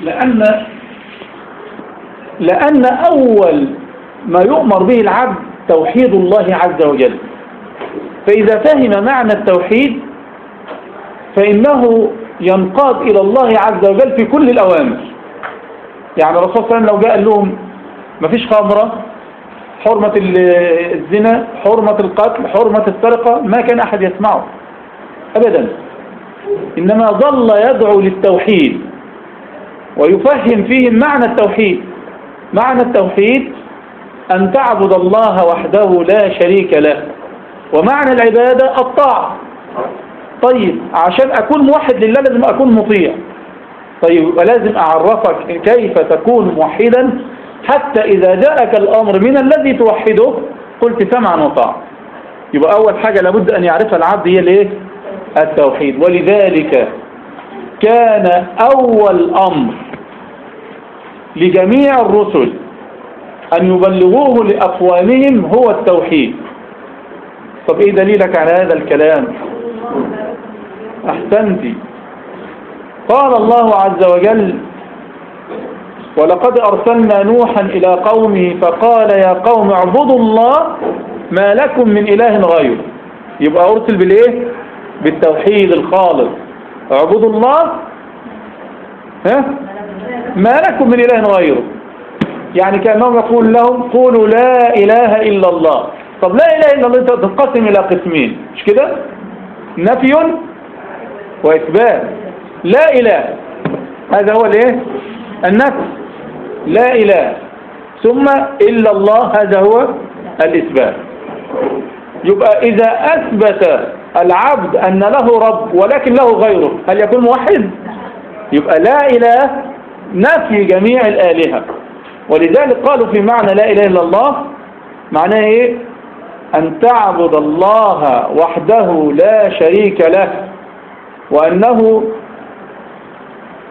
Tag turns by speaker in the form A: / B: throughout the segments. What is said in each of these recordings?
A: لأن لأن أول ما يؤمر به العبد توحيد الله عز وجل. فإذا فهم معنى التوحيد فإنه ينقاد إلى الله عز وجل في كل الأوامر. يعني الرسول صلى الله عليه وسلم لو جاء لهم مفيش خمرة حرمة الزنا حرمة القتل حرمة السرقة ما كان أحد يسمعه. أبدا. إنما ظل يدعو للتوحيد. ويفهم فيهم معنى التوحيد. معنى التوحيد أن تعبد الله وحده لا شريك له. ومعنى العبادة الطاعة. طيب عشان أكون موحد لله لازم أكون مطيع. طيب ولازم أعرفك كيف تكون موحدا حتى إذا جاءك الأمر من الذي توحده. قلت سمعا وطاعة. يبقى أول حاجة لابد أن يعرفها العبد هي الإيه؟ التوحيد. ولذلك كان أول أمر لجميع الرسل أن يبلغوه لأقوامهم هو التوحيد. طب إيه دليلك على هذا الكلام؟ أحسنتي قال الله عز وجل ولقد أرسلنا نوحا إلى قومه فقال يا قوم اعبدوا الله ما لكم من إله غيره. يبقى أرسل بالإيه؟ بالتوحيد الخالص. اعبدوا الله؟ ها؟ ما لكم من إله غيره. يعني كأنهم يقول لهم قولوا لا إله إلا الله. طب لا إله إلا الله تنقسم إلى قسمين. مش كده؟ نفي وإثبات. لا إله. هذا هو الإيه؟ النفي. لا إله. ثم إلا الله هذا هو الإثبات. يبقى إذا أثبت العبد أن له رب ولكن له غيره هل يكون موحد؟ يبقى لا إله نفي جميع الآلهة. ولذلك قالوا في معنى لا إله إلا الله معناه إيه؟ أن تعبد الله وحده لا شريك له وأنه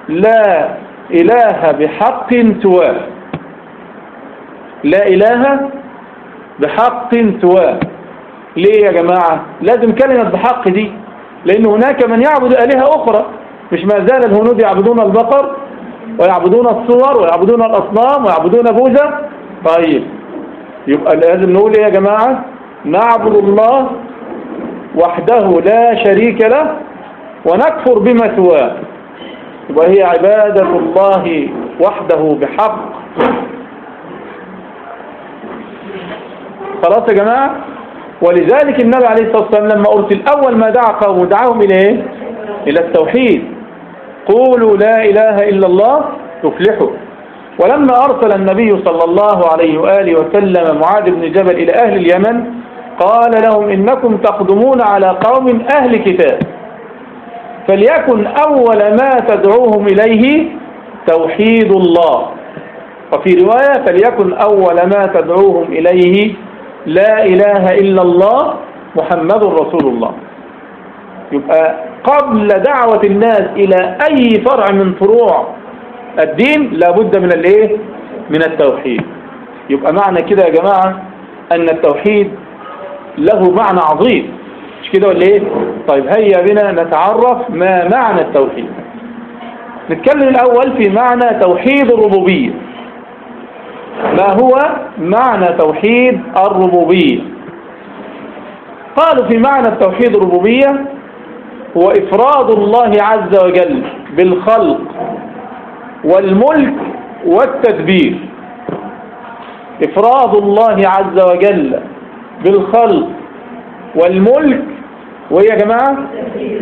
A: لا إله بحق سواه. لا إله بحق سواه. ليه يا جماعة؟ لازم كلمة بحق دي لأن هناك من يعبد آلهة أخرى مش ما زال الهنود يعبدون البقر ويعبدون الصور ويعبدون الأصنام ويعبدون بوذا طيب. يبقى لازم نقول إيه يا جماعة؟ نعبد الله وحده لا شريك له ونكفر بما سواه. وهي عبادة الله وحده بحق. خلاص يا جماعة؟ ولذلك النبي عليه الصلاة والسلام لما أرسل أول ما دعا قوم دعاهم إلى إيه؟ إلى التوحيد. قولوا لا إله إلا الله تفلحوا ولما أرسل النبي صلى الله عليه وآله وسلم معاذ بن جبل إلى أهل اليمن قال لهم إنكم تقدمون على قوم أهل كتاب فليكن أول ما تدعوهم إليه توحيد الله. وفي رواية فليكن أول ما تدعوهم إليه لا إله إلا الله محمد رسول الله. يبقى قبل دعوة الناس إلى أي فرع من فروع الدين لابد من الإيه؟ من التوحيد. يبقى معنى كده يا جماعة أن التوحيد له معنى عظيم. مش كده ولا إيه؟ طيب هيا بنا نتعرف ما معنى التوحيد. نتكلم الأول في معنى توحيد الربوبية. ما هو معنى توحيد الربوبية؟ قالوا في معنى التوحيد الربوبية هو إفراد الله عز وجل بالخلق والملك والتدبير. إفراد الله عز وجل بالخلق والملك وهي يا جماعة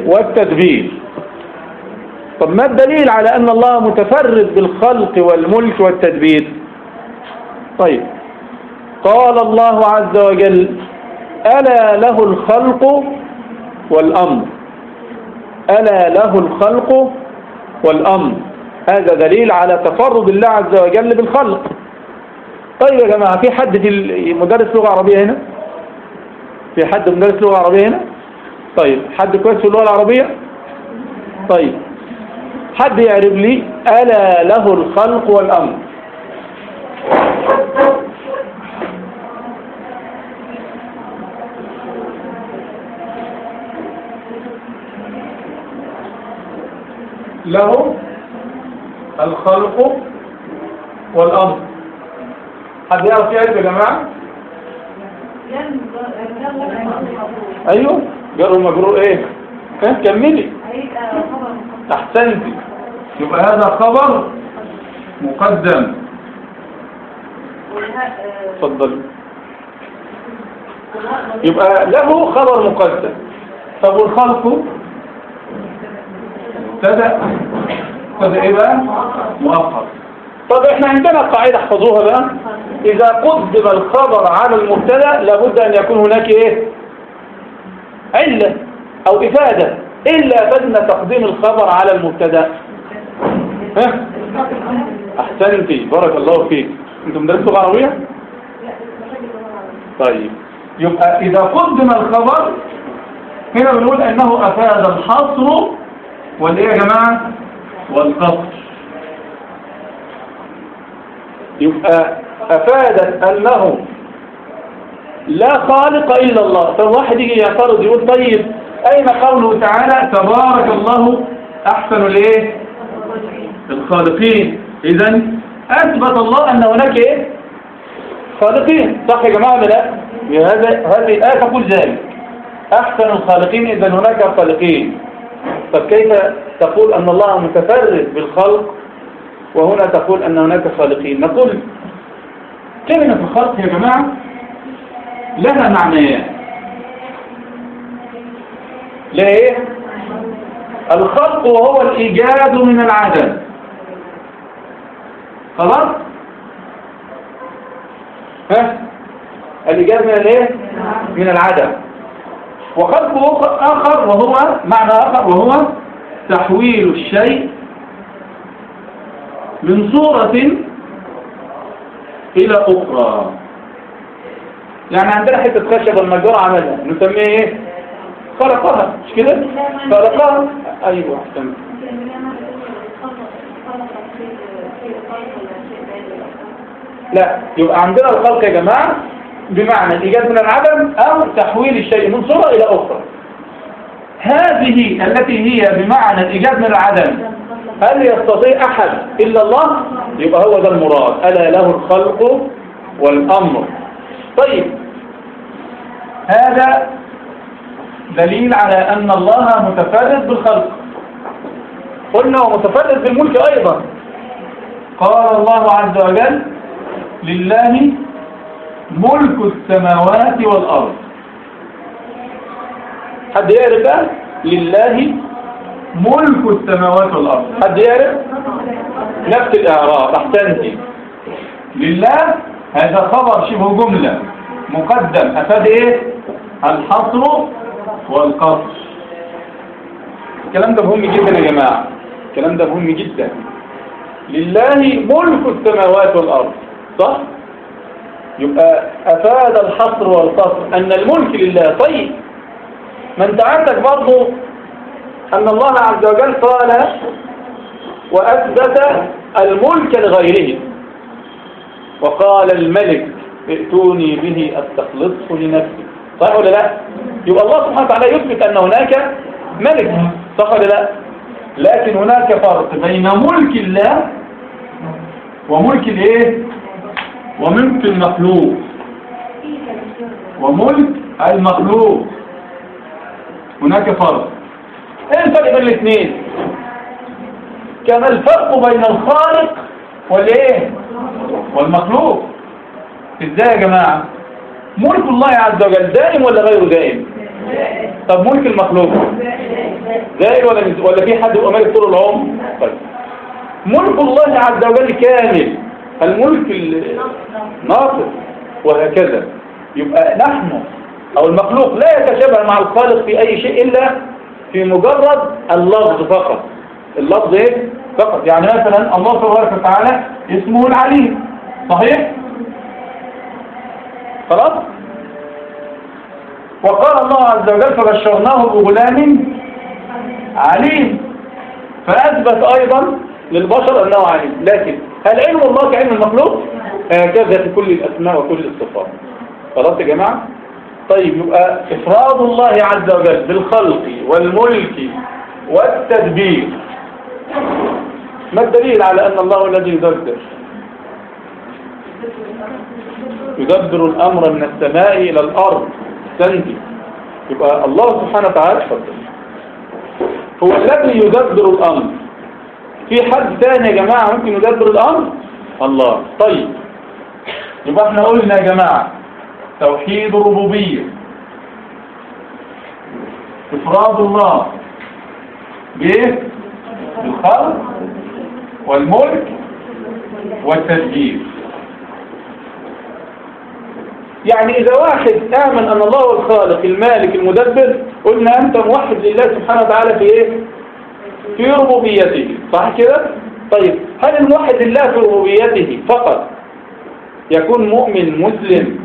A: والتدبير. طب ما الدليل على أن الله متفرد بالخلق والملك والتدبير؟ طيب. قال الله عز وجل ألا له الخلق والأمر. ألا له الخلق والأمر. هذا دليل على تفرد الله عز وجل بالخلق. طيب يا جماعة في حد في مدرس لغة عربية هنا؟ في حد مدرس لغة عربية هنا؟ طيب حد كويس في اللغة العربية؟ طيب حد يعرف لي ألا له الخلق والأمر؟ له الخلق والأمر. حد يعرف يا جماعة؟ أيوه. جر مجرور إيه؟ كان كملي. أحسنتي. يبقى هذا خبر مقدم. اتفضل يبقى له خبر مقدم. طب والخلق؟ ابتدأ ابتدأ إيه بقى؟ مؤخر. طب إحنا عندنا قاعدة احفظوها بقى. إذا قدم الخبر على المبتدأ لابد أن يكون هناك إيه؟ علة أو إفادة إلا افدنا تقديم الخبر على المبتدأ. ها؟ أحسنتي. بارك الله فيك. أنتم درستوا عربية؟ طيب. يبقى إذا قدم الخبر هنا بنقول أنه أفاد الحصر والايه يا جماعة؟ والقصر يبقى أفادت أنه لا خالق إلا الله. فالواحد يجي يعترض يقول طيب أين قوله تعالى تبارك الله أحسن الإيه؟ الخالقين. إذا أثبت الله أن هناك إيه؟ خالقين. صح يا جماعة ولا لا؟ هذا هذه الآية تقول ذلك. أحسن الخالقين. إذا هناك خالقين. طب كيف تقول أن الله متفرد بالخلق وهنا تقول أن هناك خالقين؟ نقول كلمة الخلق يا جماعة؟ لها معنيان ليه؟ الخلق وهو الإيجاد من العدم. خلاص؟ ها؟ الإيجاد من الإيه؟ من العدم. وخلق آخر وهو معنى آخر وهو تحويل الشيء من صورة إلى أخرى. يعني عندنا حتة خشب المجار عملها. نسميه إيه؟ خلقها مش كده؟ خلقها أيوة. أحسن لا يبقى عندنا الخلق يا جماعة بمعنى الإيجاد من العدم أو تحويل الشيء من صورة إلى أخرى. هذه التي هي بمعنى الإيجاد من العدم هل يستطيع أحد إلا الله؟ يبقى هو ده المراد. ألا له الخلق والأمر. طيب. هذا دليل على أن الله متفرد بالخلق. قلنا ومتفرد بالملك أيضا. قال الله عز وجل لله ملك السماوات والأرض. حد يعرف بقى؟ لله ملك السماوات والأرض. حد يعرف؟ نفس الإعراب احسنتي لله هذا خبر شبه جملة. مقدم. أفاد إيه؟ الحصر والقصر. الكلام ده مهم جدا يا جماعة. الكلام ده مهم جدا. لله ملك السماوات والأرض صح؟ يبقى أفاد الحصر والقصر أن الملك لله طيب. ما أنت عندك برضه أن الله عز وجل قال وأثبت الملك لغيره. وقال الملك ائتوني به أستخلصه لنفسي. صح ولا لا؟ يبقى الله سبحانه وتعالى يثبت أن هناك ملك. صح ولا لا؟ لكن هناك فرق بين ملك الله وملك الإيه؟ وملك المخلوق. وملك المخلوق. هناك فرق. إيه الفرق بين الاثنين؟ كما الفرق بين الخالق والإيه؟ والمخلوق. إزاي يا جماعة؟ ملك الله عز وجل دائم ولا غير دائم؟ طب ملك المخلوق دائم ولا ولا في حد امالك طول العمر؟ طيب. ملك الله عز وجل كامل. الملك الناقص وهكذا. يبقى نحن أو المخلوق لا يتشابه مع الخالق في أي شيء إلا في مجرد اللفظ فقط. اللفظ إيه؟ فقط. يعني مثلا الله تبارك وتعالى اسمه العليم. صحيح؟ خلاص؟ وقال الله عز وجل فبشرناه بغلام عليم. فأثبت أيضا للبشر أنه عليم. لكن هل علم الله كعلم المخلوق. هكذا في كل الأسماء وكل الصفات. خلاص يا جماعة؟ طيب يبقى إفراد الله عز وجل بالخلق والملك والتدبير. ما الدليل على أن الله الذي يدبر؟ يدبر الأمر من السماء إلى الأرض. سندي يبقى الله سبحانه وتعالى. هو الذي يدبر الأمر. في حد تاني يا جماعة ممكن يدبر الأمر؟ الله. طيب. يبقى إحنا قلنا يا جماعة توحيد الربوبية. إفراد الله بإيه؟ بالخلق والملك والتدبير. يعني إذا واحد آمن أن الله هو الخالق المالك المدبر قلنا أنت موحد لله سبحانه وتعالى في إيه؟ في ربوبيته صح كده؟ طيب هل الموحد لله في ربوبيته فقط يكون مؤمن مسلم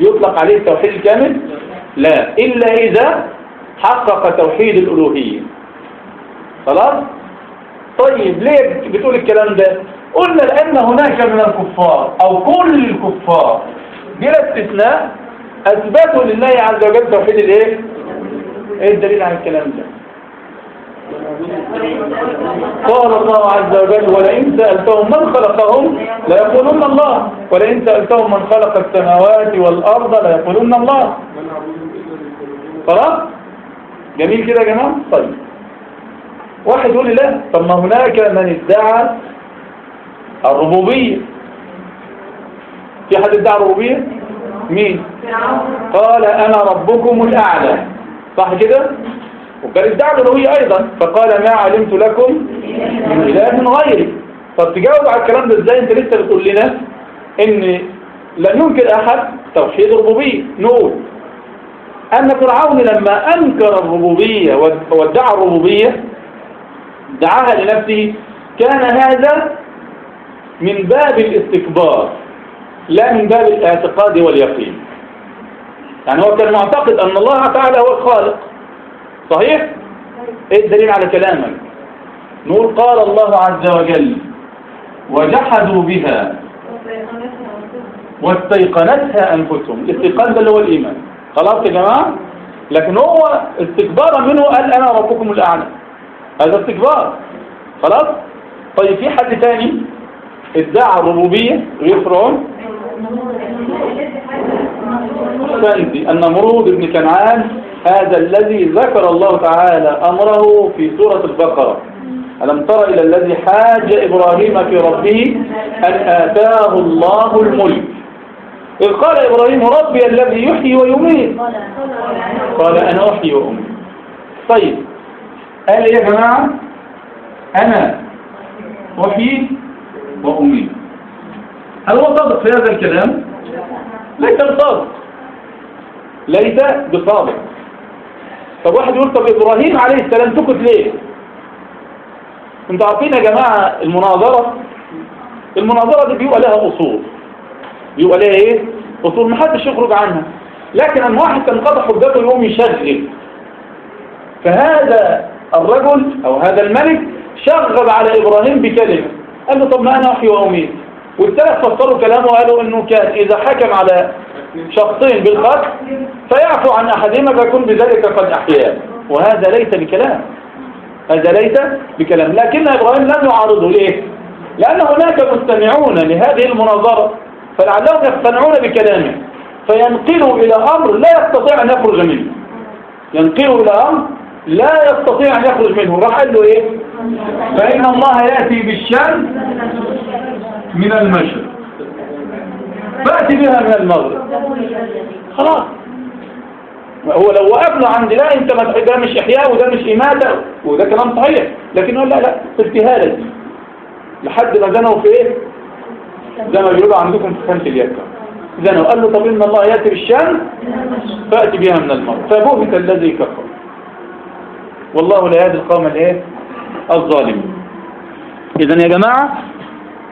A: يطلق عليه التوحيد الكامل؟ لا إلا إذا حقق توحيد الألوهية خلاص؟ طيب ليه بتقول الكلام ده؟ قلنا لأن هناك من الكفار أو كل الكفار بلا استثناء أثبتوا لله عز وجل توحيد الإيه؟ إيه الدليل على الكلام ده؟ قال الله عز وجل ولئن سألتهم من خلقهم ليقولون الله ولئن سألتهم من خلق السماوات والأرض ليقولون الله. خلاص؟ جميل كده يا جماعة؟ طيب. واحد يقول لي لا طب ما هناك من ادعى الربوبية. في حد ادعى الربوبية؟ مين؟ قال أنا ربكم الأعلى. صح كده؟ وكان ادعى الألوهية أيضا. فقال ما علمت لكم من إله غيري. طب تجاوب على الكلام ده إزاي؟ أنت لسه بتقول لنا إن لن ينكر أحد توحيد الربوبية. نقول أن فرعون لما أنكر الربوبية وادعى الربوبية دعاها لنفسه كان هذا من باب الاستكبار لا من باب الاعتقاد واليقين. يعني هو كان معتقد أن الله تعالى هو الخالق. صحيح؟ إيه الدليل على كلامك؟ نقول قال الله عز وجل وجحدوا بها واستيقنتها أنفسهم. الاستيقان ده اللي هو الإيمان. خلاص يا جماعة؟ لكن هو استكبارا منه قال أنا ربكم الأعلى. هذا استكبار. خلاص؟ طيب في حد تاني؟ ادعى الربوبية غير فرعون. سندي النمرود بن كنعان هذا الذي ذكر الله تعالى أمره في سورة البقرة. ألم تر إلى الذي حاج إبراهيم في ربه أن آتاه الله الملك. إذ قال إبراهيم ربي الذي يحيي ويميت. قال أنا أحيي وأميت. طيب. قال يا جماعة؟ أنا أحيي وأميت. هل هو صادق في هذا الكلام؟ ليس بصادق. ليس بصادق. طب واحد يقول طب إبراهيم عليه السلام سكت ليه؟ أنتوا عارفين يا جماعة المناظرة؟ المناظرة دي بيبقى لها أصول. بيبقى لها إيه؟ أصول. محدش يخرج عنها. لكن أن واحد قضى حجته يقوم يشغل. فهذا الرجل أو هذا الملك شغب على إبراهيم بكلمة. قال له طب ما أنا أحيي وأميت. والثلاث فسروا كلامه وقالوا أنه كان إذا حكم على شخصين بالقتل فيعفو عن أحدهما فيكون بذلك قد أحياه وهذا ليس بكلام. هذا ليس بكلام. لكن إبراهيم لم يعارضه. ليه؟ لأن هناك مستمعون لهذه المناظرة فلعلهم يقتنعون بكلامه. فينقلوا إلى أمر لا يستطيع أن يخرج منه. ينقلوا إلى أمر لا يستطيع أن يخرج منه. راح قال له إيه؟ فإن الله يأتي بالشمس من المشرق. فأتي بها من المغرب. خلاص. هو لو وقفنا عند لا أنت ده مش إحياء وده مش إماتة. وده كلام صحيح. لكن هو لا لا استهاله دي. لحد ما زنوا في إيه؟ زي ما بيقولوا عندكم في خانة اليد. زنوا. قال له طب إن الله يأتي بالشمس فأتي بها من المغرب. فبهت الذي كفر. والله لا يهدي القوم الإيه؟ الظالمين. اذا يا جماعة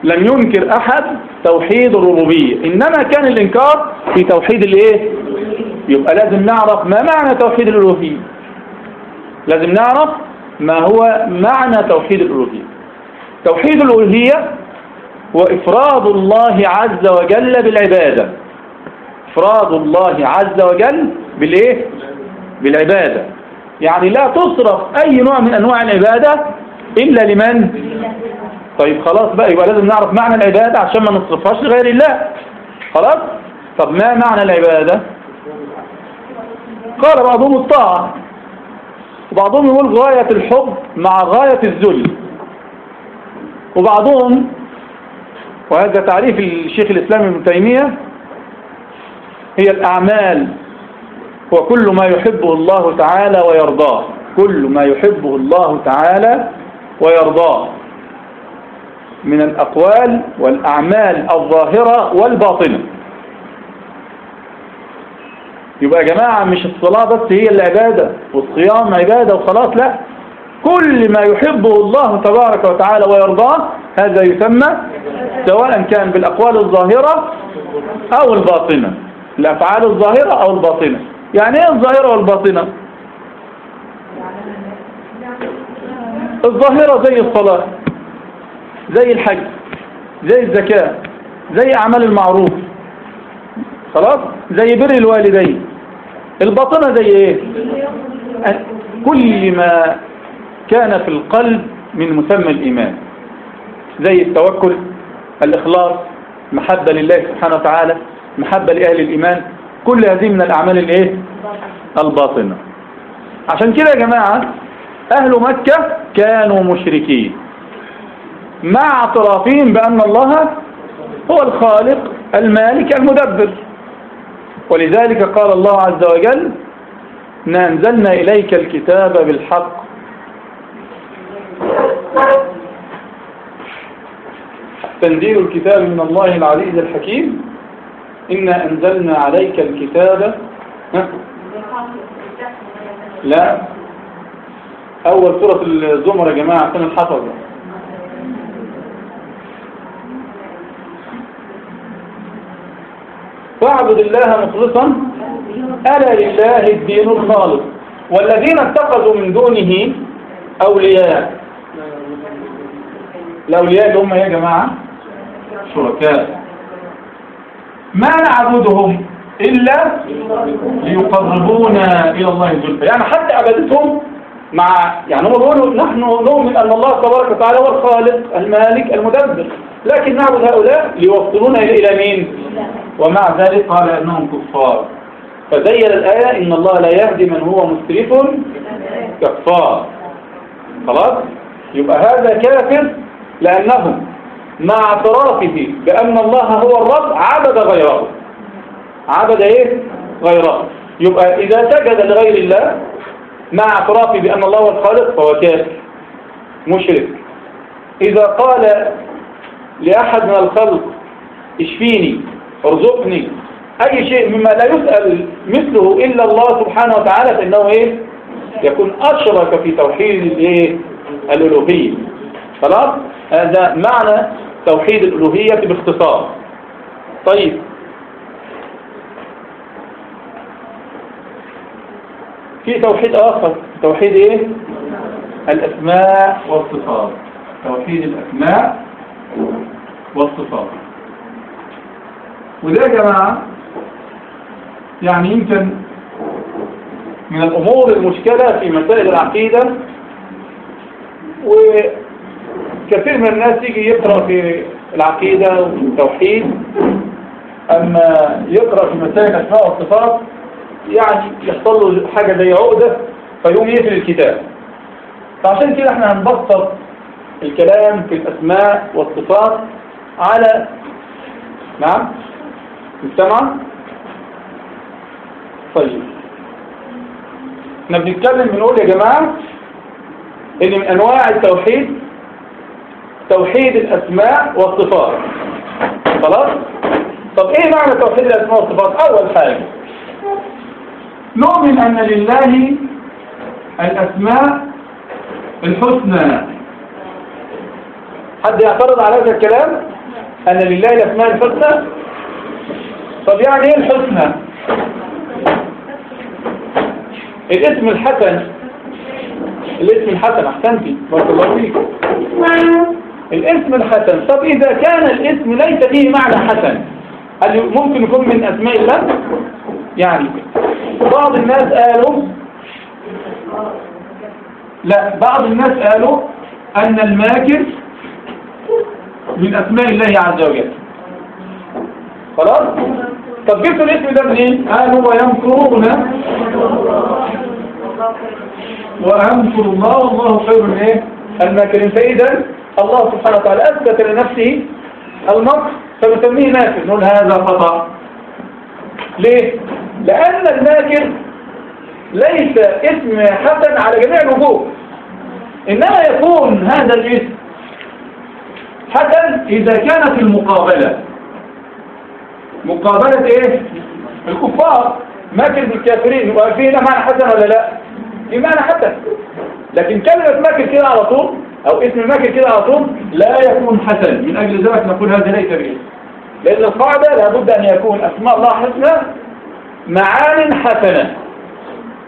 A: لم ينكر أحد توحيد الربوبية. إنما كان الإنكار في توحيد الإيه؟ يبقى لازم نعرف ما معنى توحيد الألوهية. لازم نعرف ما هو معنى توحيد الألوهية. توحيد الألوهية هو إفراد الله عز وجل بالعبادة. إفراد الله عز وجل بالإيه؟ بالعبادة. يعني لا تصرف أي نوع من أنواع العبادة إلا لمن؟ طيب خلاص بقى يبقى لازم نعرف معنى العبادة عشان ما نصرفهاش لغير الله. خلاص؟ طب ما معنى العبادة؟ قال بعضهم الطاعة وبعضهم يقول غاية الحب مع غاية الذل. وبعضهم وهذا تعريف الشيخ الإسلام ابن تيمية هي الأعمال وكل ما يحبه الله تعالى ويرضاه. كل ما يحبه الله تعالى ويرضاه. من الأقوال والأعمال الظاهرة والباطنة. يبقى يا جماعة مش الصلاة بس هي العبادة والصيام عبادة وخلاص لا. كل ما يحبه الله تبارك وتعالى ويرضاه هذا يسمى سواء كان بالأقوال الظاهرة أو الباطنة. الأفعال الظاهرة أو الباطنة. يعني إيه الظاهرة والباطنة؟ الظاهرة زي الصلاة زي الحج زي الزكاة زي أعمال المعروف. خلاص؟ زي بر الوالدين. الباطنة زي إيه؟ كل ما كان في القلب من مسمى الإيمان. زي التوكل الإخلاص محبة لله سبحانه وتعالى محبة لأهل الإيمان. كل هذه من الأعمال الإيه؟ الباطنة. عشان كده يا جماعة أهل مكة كانوا مشركين. مع اعترافهم بأن الله هو الخالق المالك المدبر. ولذلك قال الله عز وجل إنا أنزلنا إليك الكتاب بالحق. تنزيل الكتاب من الله العزيز الحكيم. إنا أنزلنا عليك الكتاب؟ لا. أول سورة الزمر يا جماعة سنة الحفظ. فاعبد الله مخلصا. ألا لله الدين الخالص. والذين اتخذوا من دونه أولياء. الأولياء هم يا جماعة؟ شركاء. ما نعبدهم إلا ليقربونا إلى الله زلفى. يعني حتى عبادتهم مع يعني هم بيقولوا نحن نؤمن أن الله تبارك وتعالى هو الخالق المالك المدبر. لكن نعبد هؤلاء ليوصلونا إلى مين؟ ومع ذلك قال أنهم كفار. فزين الآية إن الله لا يهدي من هو مسرف كفار. خلاص؟ يبقى هذا كافر لأنهم مع اعترافه بأن الله هو الرب عبد غيره. عبد إيه؟ غيره. يبقى إذا سجد لغير الله مع اعترافه بأن الله هو الخالق فهو كافر مشرك. إذا قال لأحد من الخلق اشفيني ارزقني أي شيء مما لا يسأل مثله إلا الله سبحانه وتعالى فإنه إيه؟ يكون أشرك في توحيد الإيه؟ الألوهية. خلاص؟ هذا معنى توحيد الألوهية باختصار. طيب. في توحيد آخر. توحيد إيه؟ الأسماء والصفات. توحيد الأسماء والصفات. وده يا جماعة يعني يمكن من الأمور المشكلة في مسائل العقيدة وكثير من الناس يجي يقرأ في العقيدة والتوحيد أما يقرأ في مسائل الأسماء والصفات يعني يحصل له حاجة زي عقدة فيقوم يقفل الكتاب. فعشان كده إحنا هنبسط الكلام في الأسماء والصفات على نعم مستمع؟ طيب. إحنا بنتكلم بنقول يا جماعة إن من أنواع التوحيد توحيد الأسماء والصفات. خلاص؟ طب إيه معنى توحيد الأسماء والصفات؟ أول حاجة. نؤمن أن لله الأسماء الحسنى. حد يعترض على هذا الكلام؟ أن لله الأسماء الحسنى؟ طب يعني إيه الحسنى؟ الاسم الحسن. الاسم الحسن أحسنتي. بارك الله فيك. الاسم الحسن. طب إذا كان الاسم ليس فيه معنى حسن هل ممكن يكون من أسماء الله؟ يعني بعض الناس قالوا لا بعض الناس قالوا أن الماكر من أسماء الله عز وجل. خلاص؟ طب جبت الاسم ده منين؟ قالوا ويمكرون وأمكر الله والله خير من إيه؟ الماكرين. فإذا الله سبحانه وتعالى أثبت لنفسه المكر فنسميه ماكر نقول هذا خطأ. ليه؟ لأن الماكر ليس اسم حسن على جميع الوجوه. إنما يكون هذا الاسم حسن إذا كان في المقابلة. مقابلة إيه؟ الكفار. ماكر بالكافرين يبقى فيه هنا معنى حسن ولا لا؟ في معنى حسن. لكن كلمة ماكر كده على طول أو اسم ماكر كده على طول لا يكون حسن. من أجل ذلك نقول هذا ليس به. لأن القاعدة لابد أن يكون أسماء الله حسنى معان حسنة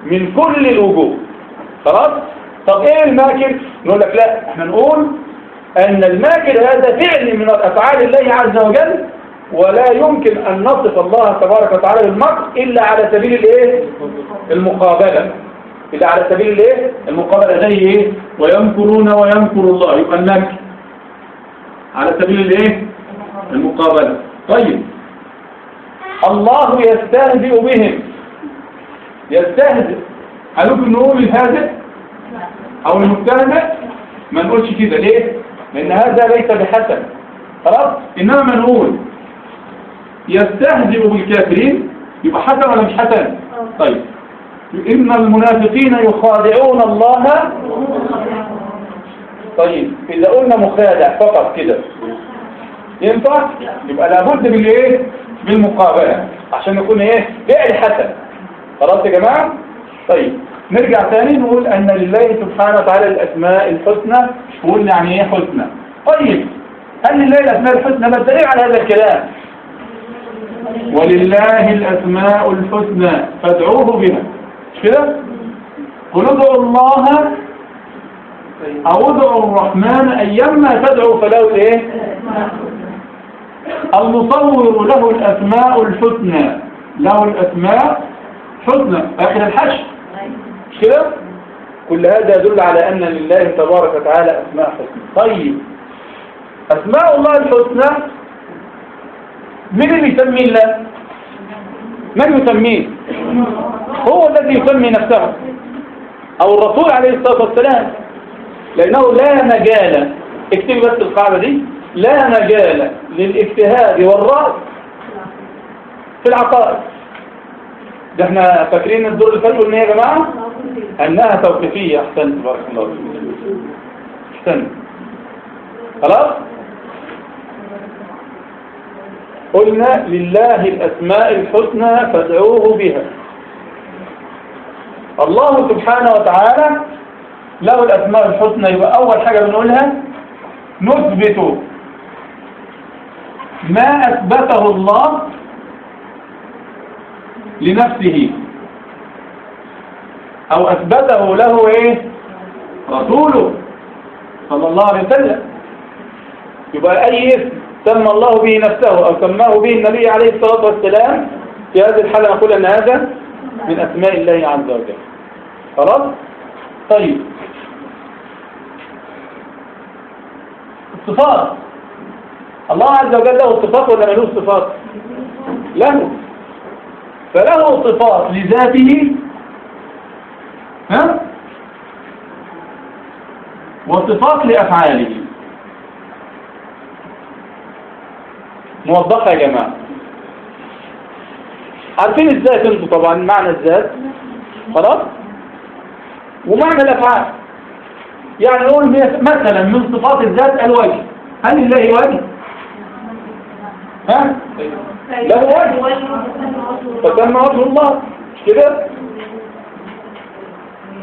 A: من كل الوجوه. خلاص؟ طب إيه الماكر نقول لك لا إحنا نقول أن الماكر هذا فعل من أفعال الله عز وجل ولا يمكن أن نصف الله تبارك وتعالى بالمكر إلا على سبيل الإيه؟ المقابلة. الا على سبيل الإيه؟ المقابلة زي إيه؟ ويمكرون ويمكر الله. يبقى المكر على سبيل الإيه؟ المقابلة. طيب. الله يستهزئ بهم. يستهزئ. هل ممكن نقول الهازئ أو المستهزئ؟ ما نقولش كده. ليه؟ لأن هذا ليس بحسن. خلاص؟ إنما ما نقول يستهزئ بالكافرين. يبقى حسن ولا مش حسن؟ طيب. إن المنافقين يخادعون الله. طيب إذا قلنا مخادع فقط كده ينفع؟ يبقى لابد بالايه بالمقابله عشان يكون إيه؟ فعل حسن. خلاص يا جماعة؟ طيب نرجع تاني نقول أن لله سبحانه وتعالى الأسماء الحسنى قلنا يعني إيه حسنى؟ طيب هل لله الأسماء الحسنى؟ ما الدليل على هذا الكلام؟ ولله الأسماء الحسنى فادعوه بها مش كده؟ قل ادعوا الله أو ادعوا الرحمن ايما تدعو فله الايه المصور له الأسماء الحسنى له الأسماء حسنى آخر الحشر. مش كده؟ كل هذا يدل على أن لله تبارك وتعالى أسماء حسنى. طيب أسماء الله الحسنى من اللي يسمي الله؟ من يسميه؟ هو الذي يسمي نفسه. أو الرسول عليه الصلاة والسلام. لأنه لا مجال. اكتب بس القاعدة دي. لا مجال للاجتهاد والرأي في العقائد. ده إحنا فاكرين الدور اللي فات قلنا يا جماعة؟ إنها توقيفية. أحسنت. بارك الله أحسنت. خلاص؟ قلنا لله الأسماء الحسنى فادعوه بها. الله سبحانه وتعالى له الأسماء الحسنى يبقى أول حاجة بنقولها نثبت ما أثبته الله لنفسه. أو أثبته له إيه؟ رسوله صلى الله عليه وسلم. يبقى أي اسم؟ سمى الله به نفسه أو سماه به النبي عليه الصلاة والسلام في هذه الحالة نقول أن هذا من أسماء الله عز وجل. خلاص؟ طيب. الصفات. الله عز وجل له صفات ولا ملوش صفات؟ له. فله صفات لذاته. ها؟ وصفات لأفعاله. موضحة يا جماعة. عارفين الذات أنتوا طبعا معنى الذات؟ خلاص؟ ومعنى الأفعال. يعني نقول مثلا من صفات الذات الوجه هل لله وجه ها؟ له وجه فتم وجه الله. مش كده؟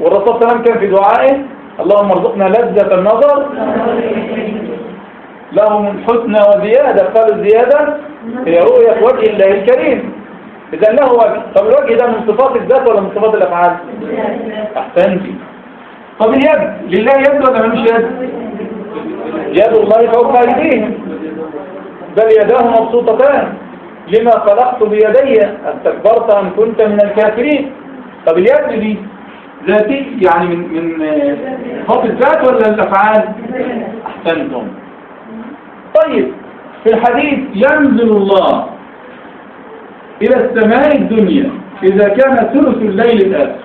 A: والرسول صلى الله عليه وسلم كان في دعائه اللهم ارزقنا لذة النظر. لهم الحسنى وزيادة. قال الزيادة هي رؤية وجه الله الكريم. إذا له وجه طب الوجه ده من صفات الذات ولا من صفات الأفعال؟ أحسنتي. طب اليد؟ لله يد ولا مش يد؟ يد الله فوق أيديهم. بل يداه مبسوطتان. لما خلقت بيدي أستكبرت أن كنت من الكافرين. طب اليد دي ذاتي يعني من من صفات الذات ولا الأفعال؟ أحسنتم. طيب في الحديث ينزل الله إلى السماء الدنيا إذا كان ثلث الليل الآخر.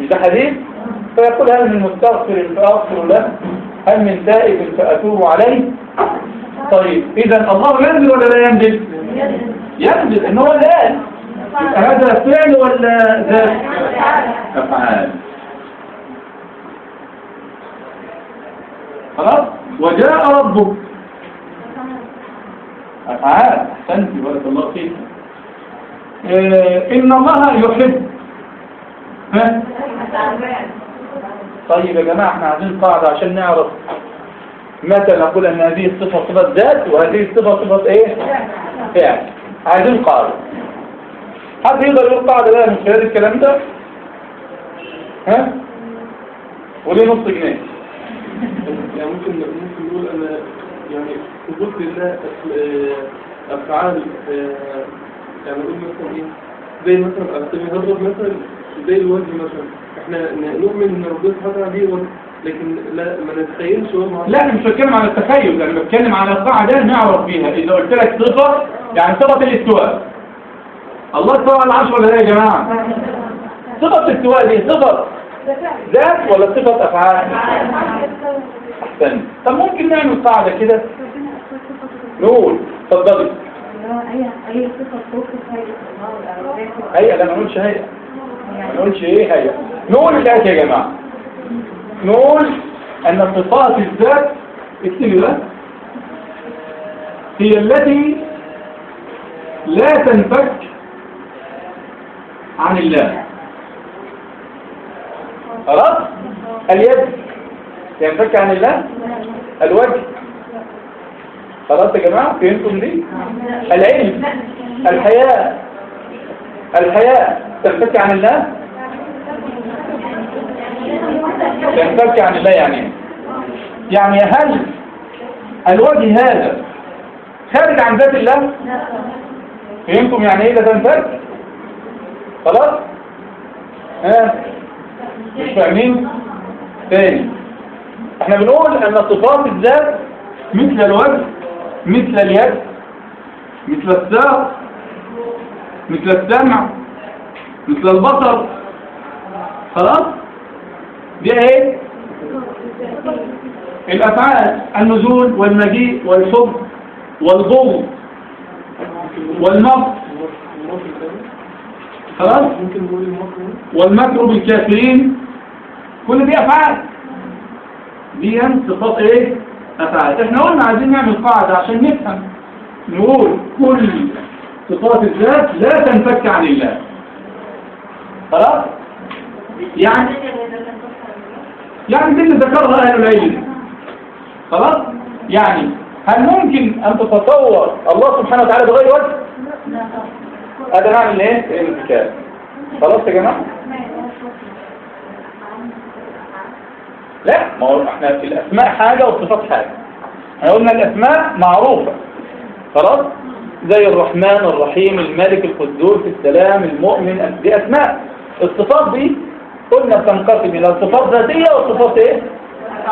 A: مش ده حديث؟ فيقول هل من مستغفر فأغفر له؟ هل من تائب فأتوب عليه؟ طيب إذا الله ينزل ولا لا ينزل؟ ينزل. إن هو يبقى هذا فعل ولا ذات أفعال. خلاص؟ وجاء ربك. أفعال. أحسنت بارك الله فيك. إيه، إن الله يحب. ها؟ طيب يا جماعة إحنا عايزين قاعدة عشان نعرف متى نقول إن هذه الصفة صفة ذات وهذه الصفة صفة إيه؟ فعل. عايزين قاعدة. حد يقدر يقول قاعدة بقى من خلال الكلام ده؟ ها؟ وليه نص جنيه؟
B: يعني ممكن ممكن نقول أنا يعني ثبوت لله أف- آه، يعني نقول مثلا إيه زي مثلا سبيل المثل مثلا زي الوجه مثلا. إحنا نؤمن إن ربنا سبحانه وتعالى لكن لا ما نتخيلش هو
A: لا أنا مش بتكلم على التخيل أنا بتكلم على القاعدة نعرف بيها. إذا قلت لك صفة يعني صفة الاستواء. الله استوى على العرش ولا لا يا جماعة؟ صفة الاستواء دي صفة ذات ولا صفة أفعال؟ أحسن. طب ممكن نعمل قاعدة كده؟ نقول اتفضلي.
C: والأرواح
A: هيئة لا ما نقولش هيئة. ما نقولش إيه هيئة. نقول الآتي يا جماعة. نقول أن صفات الذات اكتبي بقى. هي التي لا تنفك عن الله. خلاص؟ اليد ينفك عن الله؟ الوجه؟ خلاص يا جماعة فهمتم دي العلم الحياة الحياة تنفك عن الله؟ تنفك عن الله يعني إيه؟ يعني هل الوجه هذا خارج عن ذات الله؟ فهمتم يعني إيه ده تنفك خلاص؟ ها؟ مش فاهمين؟ تاني إحنا بنقول أن صفات الذات مثل الوجه مثل اليد مثل الساق مثل السمع مثل البصر. خلاص؟ دي إيه؟ الأفعال النزول والمجيء والحب والبغض والمكر. خلاص؟ والمكر بالكافرين. كل دي أفعال. دي صفات إيه؟ افعال إحنا قلنا عايزين نعمل قاعدة عشان نفهم. نقول كل صفات الذات لا تنفك عن الله. خلاص؟ يعني يعني دي اللي ذكرها أهل العلم. خلاص؟ يعني هل ممكن أن تتصور الله سبحانه وتعالى بغير وجه؟ هذا معنى الايه الانفكاك خلاص يا جماعة؟ لا ما هو إحنا في الأسماء حاجة والصفات حاجة. إحنا قلنا الأسماء معروفة. خلاص؟ زي الرحمن الرحيم الملك القدوس السلام المؤمن دي أسماء. الصفات دي قلنا بتنقسم إلى صفات ذاتية وصفات إيه؟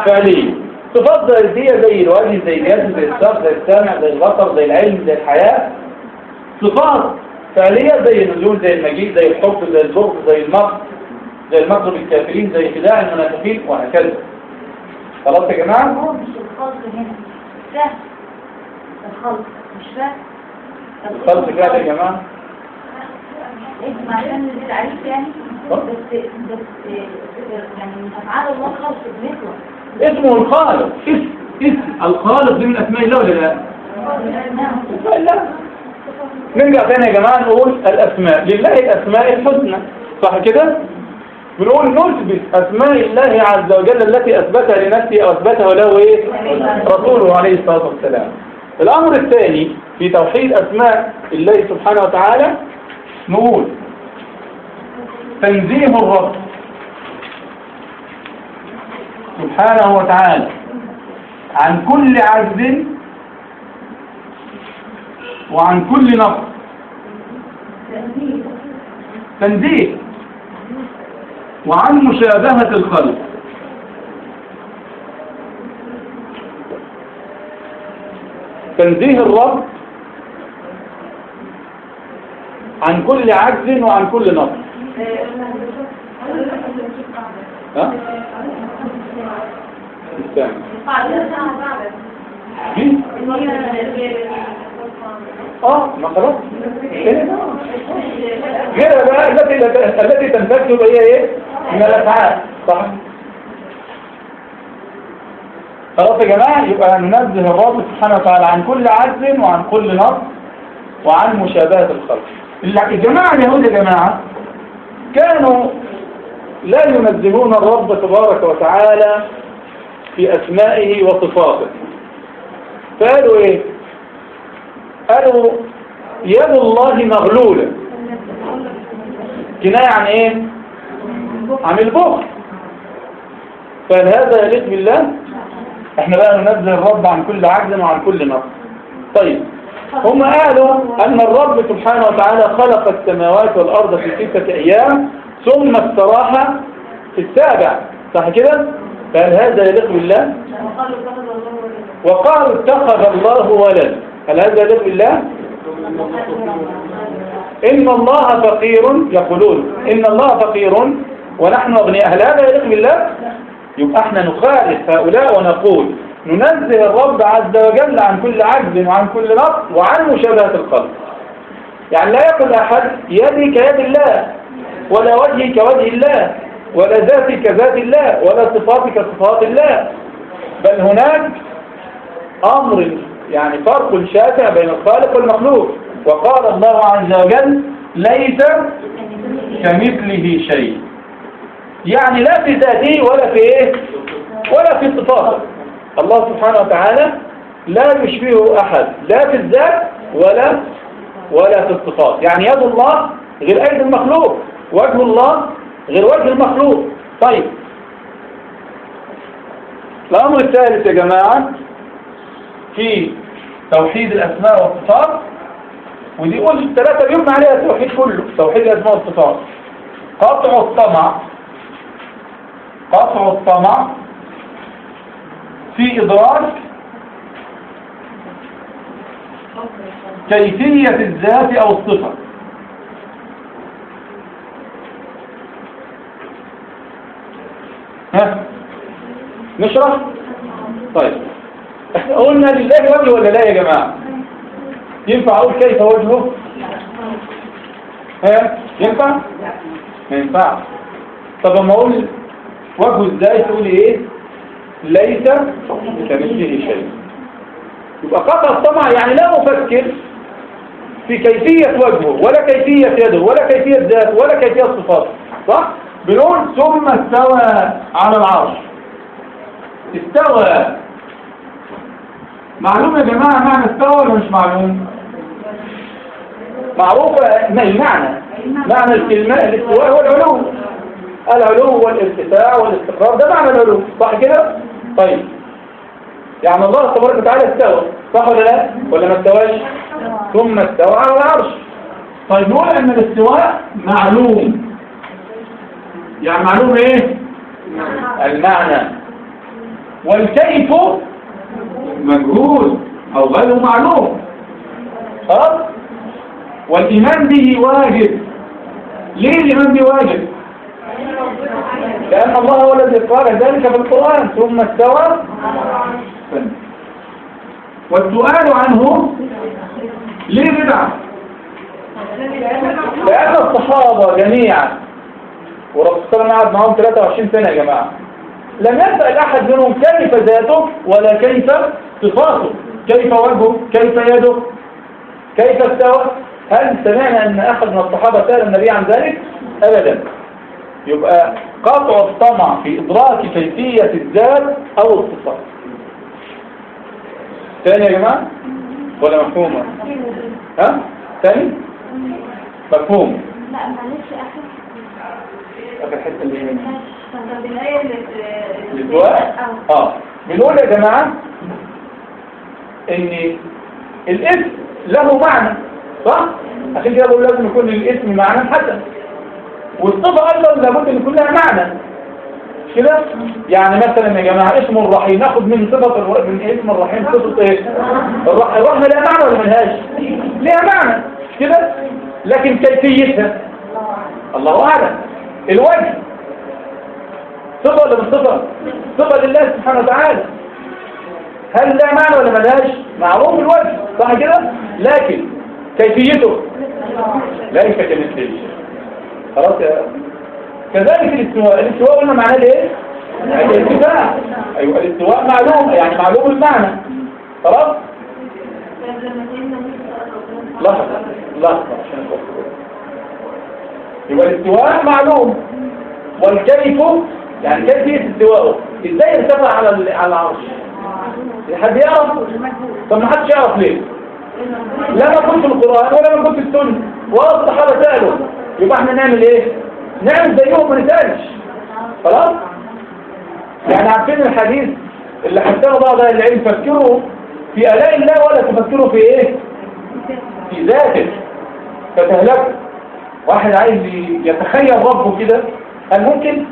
A: فعلية. صفات ذاتية زي الوجه زي اليد زي الساق زي السامع زي البصر زي العلم زي الحياة. صفات فعلية زي النزول زي المجيء زي الحب زي البغض زي المكر زي المكر بالكافرين زي خداع المنافقين وهكذا خلاص يا جماعة؟
C: هو مش الخلق هنا. ده الخلق مش ده؟
A: الخلق فعلا يا جماعة.
C: اسم عشان نزيد عليك يعني؟
A: أه.
C: بس بس يعني أفعال الله خلق بنطلع
A: اسمه الخالق. اسم اسم الخالق دي من أسماء الله ولا لا؟ اسماء الله نرجع تاني يا جماعة نقول الأسماء. لله الأسماء الحسنى. صح كده؟ بنقول نثبت أسماء الله عز وجل التي اثبتها لنفسه أو اثبتها له إيه؟ رسوله عليه الصلاة والسلام. الأمر الثاني في توحيد أسماء الله سبحانه وتعالى نقول تنزيه الرب سبحانه وتعالى عن كل عجز وعن كل نقص. تنزيه. وعن مشابهة الخلق. تنزيه الرب عن كل عجز وعن كل نقص. ها؟ استنى. آه ما خلاص. غيرها بقى التي التي تنفذ هي إيه؟ من الأفعال. صح. خلاص يا جماعة يبقى ننزه الرب سبحانه وتعالى عن كل عجز وعن كل نقص وعن مشابهة الخلق. الجماعة اليهود يا جماعة كانوا لا ينزهون الرب تبارك وتعالى في أسمائه وصفاته. فقالوا إيه؟ قالوا يد الله مغلولة. كناية عن إيه؟ عن البخل. فهل هذا يليق بالله؟ إحنا بقى ننزل الرب عن كل عجز وعن كل نقص. طيب هم قالوا أن الرب سبحانه وتعالى خلق السماوات والأرض في ستة أيام ثم استراح في السابع. صح كده؟ فهل هذا يليق بالله؟ وقالوا اتخذ الله ولد هل هذا يليق بالله؟ إن الله فقير يقولون. إن الله فقير ونحن أغنياء هل هذا يليق بالله؟ يبقى إحنا نخالف هؤلاء ونقول ننزه الرب عز وجل عن كل عجز وعن كل نقص وعن مشابهة الخلق يعني لا يقول أحد يدي كيد الله ولا وجهي كوجه الله ولا ذاتي كذات الله ولا صفاتي كصفات الله. بل هناك أمر يعني فرق شاسع بين الخالق والمخلوق. وقال الله عز وجل ليس كمثله شيء. يعني لا في ذاته ولا في إيه؟ ولا في صفاته. الله سبحانه وتعالى لا يشبهه أحد. لا في الذات ولا ولا في الصفات. يعني يد الله غير أيد المخلوق. وجه الله غير وجه المخلوق. طيب. الأمر الثالث يا جماعة في توحيد الأسماء والصفات ودي قول الثلاثة بيبنى عليها التوحيد كله توحيد الأسماء والصفات. قطع الطمع قطع الطمع في إدراك كيفية الذات أو الصفة. ها؟ نشرح طيب. قلنا لله وجه ولا لا يا جماعة؟ ينفع أقول كيف وجهه؟ ها؟ ينفع؟ ما ينفعش. طب اما أقول وجهه إزاي تقول إيه؟ ليس كمثله شيء. يبقى قطع الطمع يعني لا أفكر في كيفية وجهه ولا كيفية يده ولا كيفية ذاته ولا كيفية صفاته. صح؟ بنقول ثم استوى على العرش. استوى. معلوم يا جماعة معنى استوى ولا مش معلوم معروفة المعنى معنى. الكلمة الاستواء هو العلو. العلو والارتفاع والاستقرار ده معنى العلو. صح كده؟ طيب. يعني الله تبارك وتعالى استوى. صح ولا لا؟ ولا ما استواش؟ ثم استوى على العرش. طيب نقول إن الاستواء معلوم. يعني معلوم إيه؟ المعنى. والكيف مجهول أو غير معلوم. خلاص؟ والإيمان به واجب. ليه الإيمان به واجب؟ لأن الله هو الذي قال ذلك في القرآن ثم استوى. والسؤال عنه ليه بدعة؟ لأن الصحابة جميعا ورسول الله قعد معاهم 23 سنة يا جماعة لم يسأل أحد منهم كيف ذاته ولا كيف صفاته كيف وجهه؟ كيف يده؟ كيف استوى؟ هل سمعنا أن أحد من الصحابة سأل النبي عن ذلك؟ أبدا. يبقى قطع الطمع في إدراك كيفية الذات أو الصفات. ثاني يا جماعة؟ ولا مفهومة ها؟ ثاني مفهوم.
C: لا معلش اخر
A: آخر حتة اللي
C: طب الآية اللي
A: الدعاء آه. بنقول يا جماعة؟ إن الاسم له معنى صح؟ عشان كده بقول لازم يكون للاسم معنى حسن. والصفة أيضا لابد إن يكون لها معنى. كده يعني مثلا يا جماعة اسم الرحيم ناخد من صفة الر... من اسم الرحيم صفة إيه؟ الر... الرحمة لها معنى ولا ملهاش؟ لها معنى. مش كده لكن كيفيتها؟ الله أعلم. الوجه. صفة ولا مش صفة؟ صفة لله سبحانه وتعالى. هل لها معنى ولا ملهاش؟ معروف الوجه صح كده؟ لكن كيفيته؟ ليس كمثله. خلاص يا كذلك الاستواء. الاستواء قلنا معناه إيه الارتفاع أيوه الاستواء معلوم يعني معلوم المعنى. خلاص؟ لحظة لحظة عشان. يبقى الاستواء معلوم. والكيف يعني كيفيه استواءه إزاي ارتفع على على العرش. حد يعرف؟ طب ما حدش يعرف ليه؟ لا ما كنت القرآن ولا ما كنت السنة. ولا الصحابة سألوا يبقى إحنا نعمل إيه؟ نعمل زيهم ما نسألش. خلاص؟ يعني عارفين الحديث اللي حسنه بعض أهل العلم فكروا في آلاء الله ولا تفكروا في إيه؟ في ذاته. فتهلكوا. واحد عايز يتخيل ربه كده. هل ممكن؟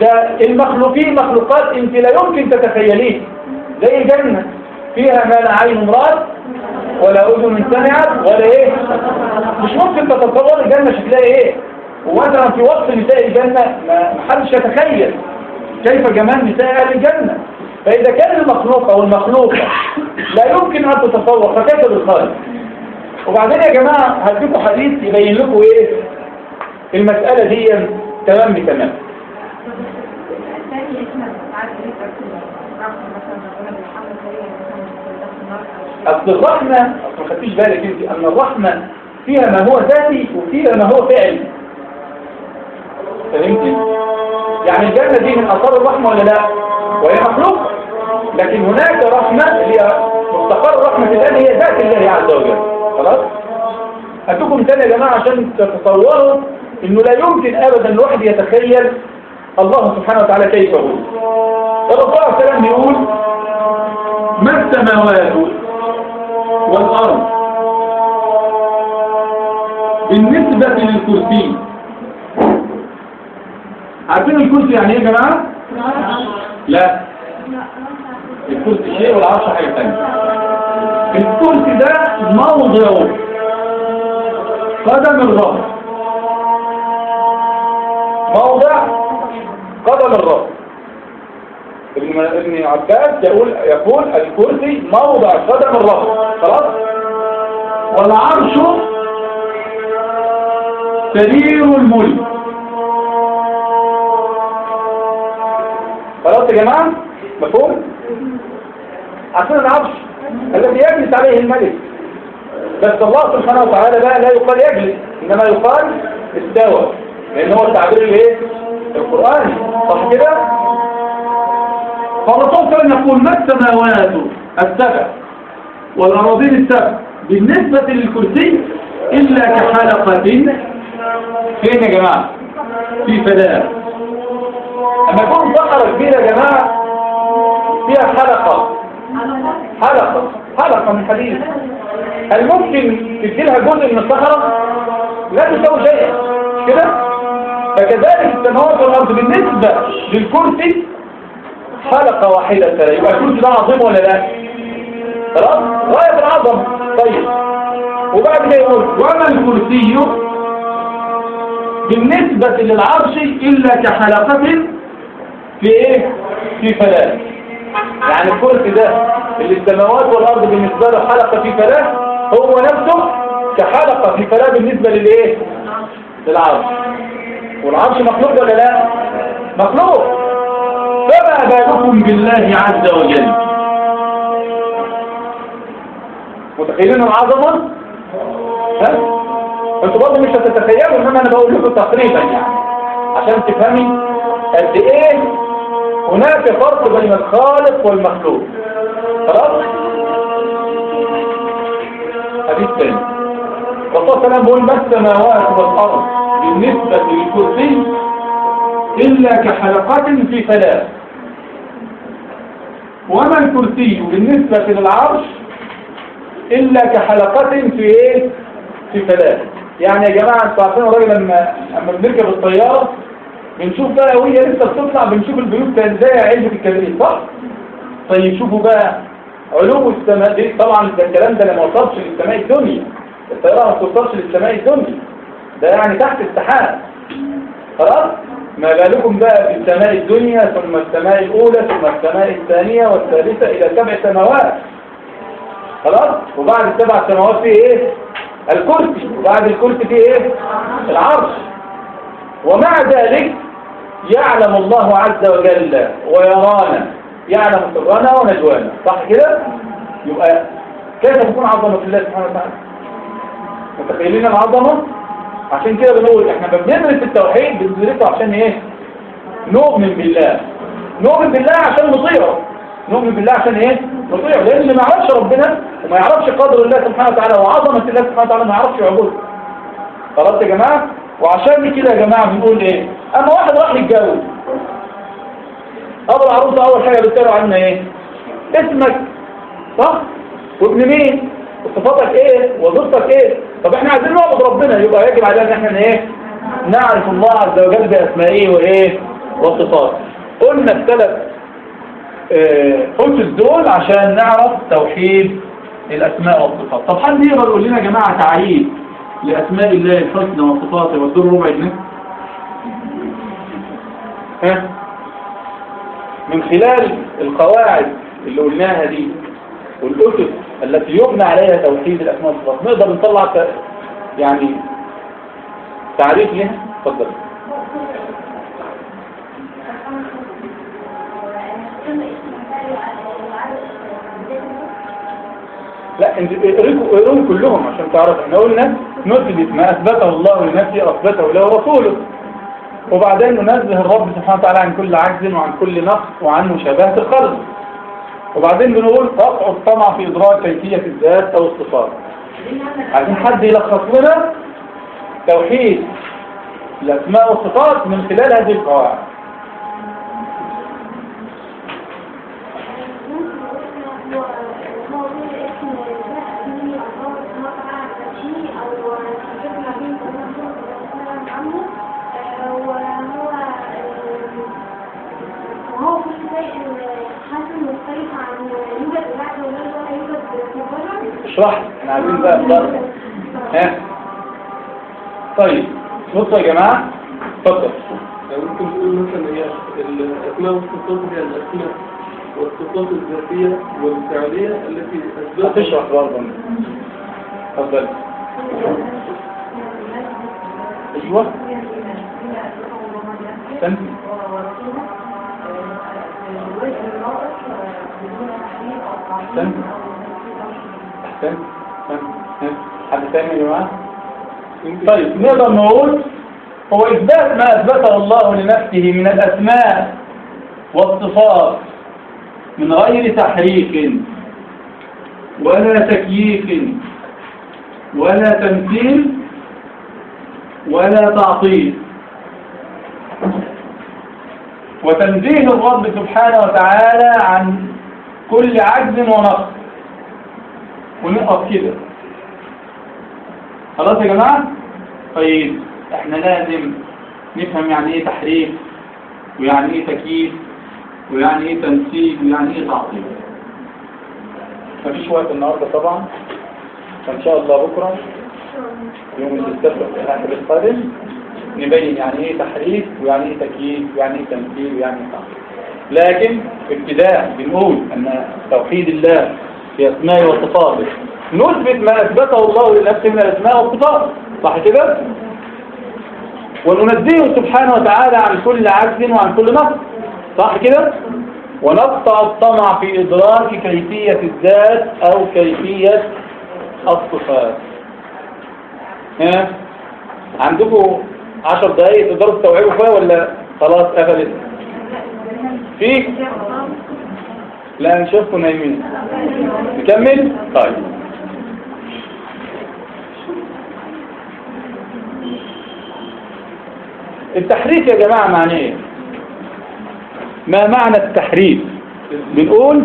A: ده المخلوقين مخلوقات انت لا يمكن تتخيليه. زي الجنة. فيها ما لا عين رأت ولا أذن سمعت ولا إيه. مش ممكن تتصور الجنة شكلها إيه. ومثلا في وقت نساء الجنة ما محدش يتخيل كيف جمال نساء أهل الجنة. فإذا كان المخلوق أو المخلوقة لا يمكن أن تتصور فكيف بالخالق؟ وبعدين يا جماعة هديكم حديث يبين لكم إيه. المسألة دي تمام بتمام
C: إيه
A: أصل الرحمة أصل ما خدتيش بالك أنت أن الرحمة فيها ما هو ذاتي وفيها ما هو فعلي فهمتي؟ يعني الجنة دي من أثار الرحمة ولا لا؟ وهي مخلوقة لكن هناك رحمة هي مستقر رحمة الله هي ذات الله عز وجل خلاص؟ هديكم مثال يا جماعة عشان تتصوروا إنه لا يمكن أبدا الواحد يتخيل الله سبحانه وتعالى كيف هو؟ الرسول صلى الله عليه وسلم يقول ما السماوات والأرض بالنسبة للكرسي؟ عارفين الكرسي يعني إيه يا جماعة؟ لا. الكرسي شيء والعرش حاجة تانية. الكرسي ده موضع قدم الرب. موضع قدم الرب. ابن ابن عباس يقول يقول الكرسي موضع قدم الرب. خلاص؟ والعرش سرير الملك. خلاص يا جماعة؟ مفهوم؟ عشان العرش الذي يجلس عليه الملك. بس الله سبحانه وتعالى بقى لا يقال يجلس إنما يقال استوى. لأن هو التعبير الإيه؟ القراني صح كده؟ فالرسول صلى الله عليه وسلم يقول ما السماوات السبع والأراضين السبع بالنسبة للكرسي إلا كحلقة فين؟ يا جماعة؟ في فلاة أما يكون صخرة كبيرة يا جماعة فيها حلقة. حلقة. حلقة من حديد. هل ممكن تديلها جزء من الصخرة؟ لا تسوي شيئا. مش كده؟ فكذلك السماوات والأرض بالنسبة للكرسي حلقة واحدة. يبقى الكرسي ده عظيم ولا لا؟ خلاص؟ غاية العظم. طيب. وبعد كده يقول وما الكرسي بالنسبة للعرش إلا كحلقة في إيه؟ في فلاة. يعني الكرسي ده اللي السماوات والأرض بالنسبة له حلقة في فلاة هو نفسه كحلقة في فلاة بالنسبة للإيه؟ للعرش. والعرش مخلوق ولا لا؟ مخلوق. فما بالكم بالله عز وجل؟ متخيلين العظمة؟ ها؟ أنتوا برضه مش هتتخيلوا إنما أنا بقول لكم تقريبا يعني. عشان تفهمي قد إيه هناك فرق بين الخالق والمخلوق. خلاص؟ حديث تاني. عليه وسلم بيقول ما السماوات والأرض؟ بالنسبة للكرسي إلا كحلقة في فلاة وما الكرسي بالنسبة للعرش إلا كحلقة في إيه؟ في فلاة يعني يا جماعة أنتوا عارفين الراجل لما لما بنركب الطيارة بنشوف بقى وهي لسه بتطلع بنشوف البيوت إزاي علبة الكبريت صح؟ طيب شوفوا بقى علو السماء دي طبعا ده الكلام ده لما وصلش للسماء الدنيا الطيارة ما توصلش للسماء الدنيا ده يعني تحت السحاب خلاص؟ ما بالكم بقى في السماء الدنيا ثم السماء الأولى ثم السماء الثانية والثالثة إلى سبع سماوات. خلاص؟ وبعد السبع سماوات فيه إيه؟ الكرسي. وبعد الكرسي فيه إيه؟ العرش. ومع ذلك يعلم الله عز وجل ويرانا يعلم سرنا ونجوانا. صح كده؟ يبقى كيف تكون عظمة الله سبحانه وتعالى؟ متخيلين العظمة؟ عشان كده بنقول إحنا بندرس التوحيد بندرسه عشان إيه؟ نؤمن بالله. نؤمن بالله عشان نطيعه. نؤمن بالله عشان إيه؟ نطيعه. لأن اللي ما يعرفش ربنا وما يعرفش قدر الله سبحانه وتعالى وعظمة الله سبحانه وتعالى ما يعرفش يعبده خلاص يا جماعة؟ وعشان كده يا جماعة بنقول إيه؟ أما واحد راح يتجوز. أبو العروسة أول حاجة بتسأله عنها إيه؟ اسمك. صح؟ وابن مين؟ وصفاتك إيه؟ وظيفتك إيه؟ طب إحنا عايزين نعبد ربنا. يبقى يجب علينا ان إحنا إيه؟ نعرف الله عز وجل بأسمائه وايه؟ وصفاته. قلنا الثلاث آه، أسس دول عشان نعرف توحيد الأسماء والصفات. طب حد يقدر يقول لنا يا جماعة تعريف لأسماء الله الحسنى وصفاته والدور ربع جنيه؟ ها؟ من خلال القواعد اللي قلناها دي. والأسس التي يبنى عليها توحيد الأسماء والصفات. نقدر نطلع ت- يعني تعريف لها اتفضل لا انت اقروا كلهم عشان تعرف. إحنا قلنا نثبت ما أثبته الله لنفسه أثبته له رسوله. وبعدين ننزه الرب سبحانه وتعالى عن كل عجز وعن كل نقص وعن مشابهة الخلق. وبعدين بنقول قطع الطمع في إدراك كيفية الذات أو الصفات. عايزين حد يلخص لنا توحيد الأسماء والصفات من خلال هذه القواعد. اشرح. إحنا عايزين بقى نضرب ها؟ طيب بصوا يا جماعة. اتفضل.
B: ممكن تقول مثلا هي الأسماء والصفات هي الأسماء والصفات الذاتية والفعلية التي أثبتها
A: هتشرح برضه. اتفضل. أيوه. استنى استنى حد يا طيب نقدر نقول هو إثبات ما أثبته الله لنفسه من الأسماء والصفات من غير تحريف ولا تكييف ولا تمثيل ولا تعطيل. وتنزيه الرب سبحانه وتعالى عن كل عجز ونقص. ونقف كده. خلاص يا جماعة؟ طيب إحنا لازم نفهم يعني إيه تحريف ويعني إيه تكييف ويعني إيه تمثيل ويعني إيه تعطيل. مفيش وقت النهاردة طبعا. فان شاء الله بكرة يوم السبت الآخر القادم نبين يعني إيه تحريف ويعني إيه تكييف ويعني إيه تمثيل ويعني إيه تعطيل. لكن ابتداء بنقول أن توحيد الله في اسمائه وصفاته. نثبت ما أثبته الله لنفسه من الأسماء والصفات. صح كده؟ وننزهه سبحانه وتعالى عن كل عجز وعن كل نقص صح كده؟ ونقطع الطمع في إدراك كيفية الذات أو كيفية الصفات. ها؟ عندكم عشر دقايق تقدروا تستوعبوا فيها ولا خلاص قفلت؟ في؟ لا نشوفكم نايمين نكمل؟ طيب. التحريف يا جماعة معناه إيه؟ ما معنى التحريف بنقول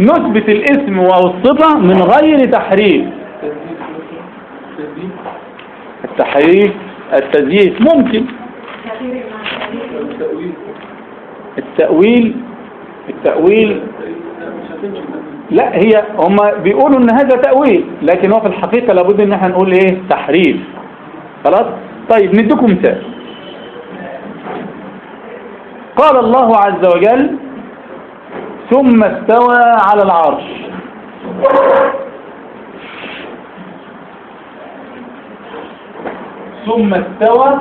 A: نثبت الاسم أو الصفة من غير تحريف التحريف التزييف ممكن. التأويل التأويل لا هي هم بيقولوا إن هذا تأويل لكن هو في الحقيقة لابد إن إحنا نقول إيه؟ تحريف. خلاص؟ طيب نديكم مثال. قال الله عز وجل ثم استوى على العرش. ثم استوى